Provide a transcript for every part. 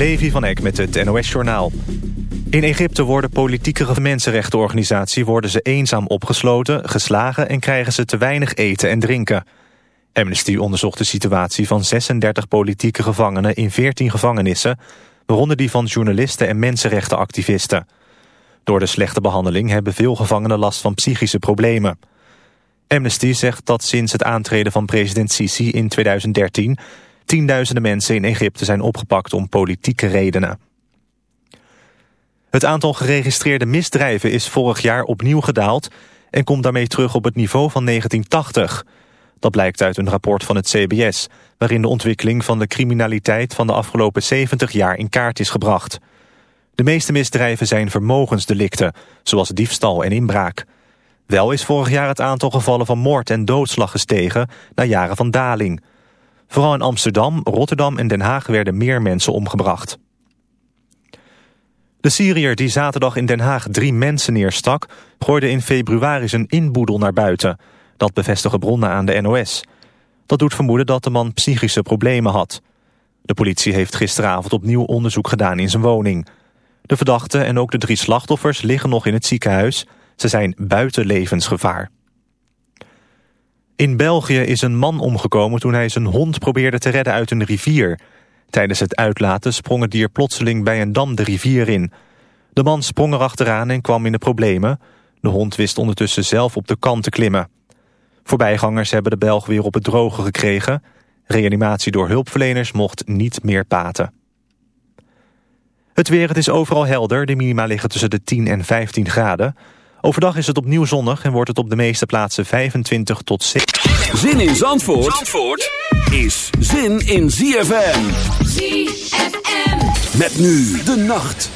Levi van Eck met het NOS-journaal. In Egypte worden politieke mensenrechtenorganisatie worden ze eenzaam opgesloten, geslagen en krijgen ze te weinig eten en drinken. Amnesty onderzocht de situatie van 36 politieke gevangenen in 14 gevangenissen, waaronder die van journalisten en mensenrechtenactivisten. Door de slechte behandeling hebben veel gevangenen last van psychische problemen. Amnesty zegt dat sinds het aantreden van president Sisi in 2013 Tienduizenden mensen in Egypte zijn opgepakt om politieke redenen. Het aantal geregistreerde misdrijven is vorig jaar opnieuw gedaald... en komt daarmee terug op het niveau van 1980. Dat blijkt uit een rapport van het CBS... waarin de ontwikkeling van de criminaliteit van de afgelopen 70 jaar in kaart is gebracht. De meeste misdrijven zijn vermogensdelicten, zoals diefstal en inbraak. Wel is vorig jaar het aantal gevallen van moord en doodslag gestegen... na jaren van daling... Vooral in Amsterdam, Rotterdam en Den Haag werden meer mensen omgebracht. De Syriër die zaterdag in Den Haag drie mensen neerstak... gooide in februari zijn inboedel naar buiten. Dat bevestigen bronnen aan de NOS. Dat doet vermoeden dat de man psychische problemen had. De politie heeft gisteravond opnieuw onderzoek gedaan in zijn woning. De verdachte en ook de drie slachtoffers liggen nog in het ziekenhuis. Ze zijn buiten levensgevaar. In België is een man omgekomen toen hij zijn hond probeerde te redden uit een rivier. Tijdens het uitlaten sprong het dier plotseling bij een dam de rivier in. De man sprong erachteraan en kwam in de problemen. De hond wist ondertussen zelf op de kant te klimmen. Voorbijgangers hebben de Belg weer op het droge gekregen. Reanimatie door hulpverleners mocht niet meer paten. Het weer, het is overal helder. De minima liggen tussen de 10 en 15 graden. Overdag is het opnieuw zonnig en wordt het op de meeste plaatsen 25 tot 6. Zin in Zandvoort, Zandvoort is zin in ZFM. ZFM. Met nu de nacht.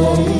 promise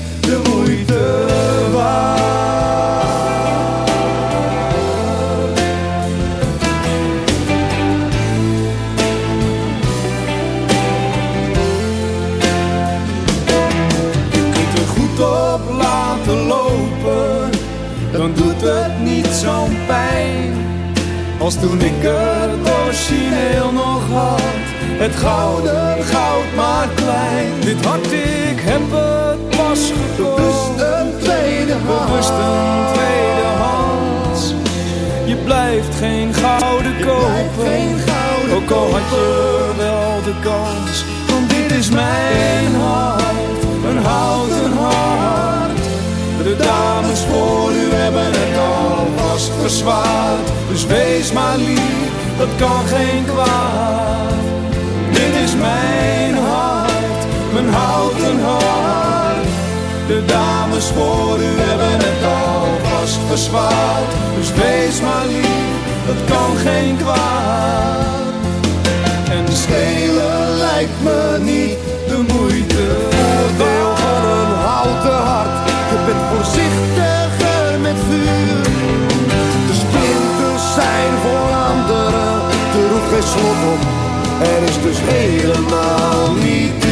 had je wel de kans. Want dit is mijn hart, een houten hart. De dames voor u hebben het alvast verzwaard. Dus wees maar lief, dat kan geen kwaad. Dit is mijn hart, mijn houten hart. De dames voor u hebben het alvast verzwaard. Dus wees maar lief, dat kan geen kwaad. Lijkt me niet de moeite Oordeel van een houten hart. Je bent voorzichtiger met vuur. De splinters zijn voor anderen. Er hoeft geen slot op. Er is dus helemaal niet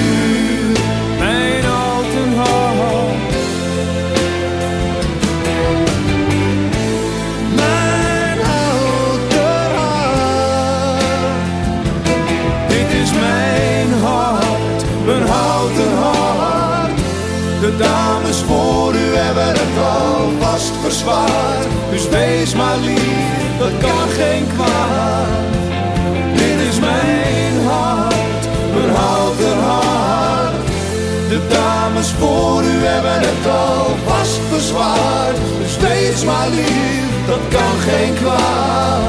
maar lief, dat kan geen kwaad. Dit is mijn hart, een houten hart. De dames voor u hebben het alvast verzwaard. Dus wees maar lief, dat kan geen kwaad.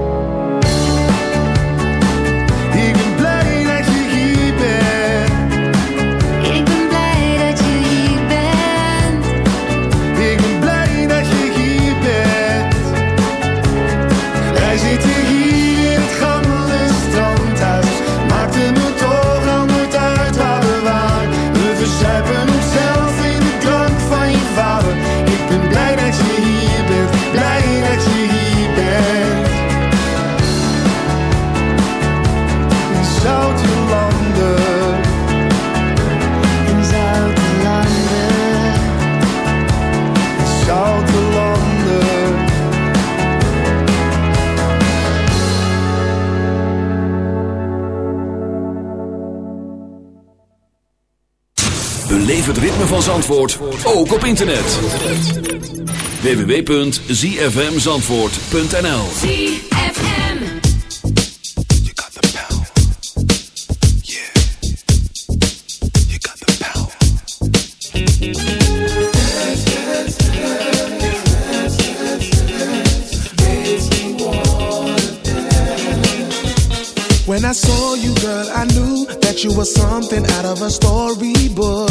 Van Zandvoort ook op internet. www.zfmzandvoort.nl When I saw you, girl, I knew that you were something out of a storybook.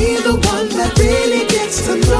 be the one that really gets to know.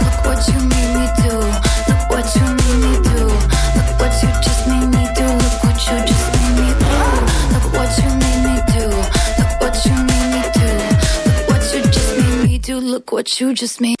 What you just made.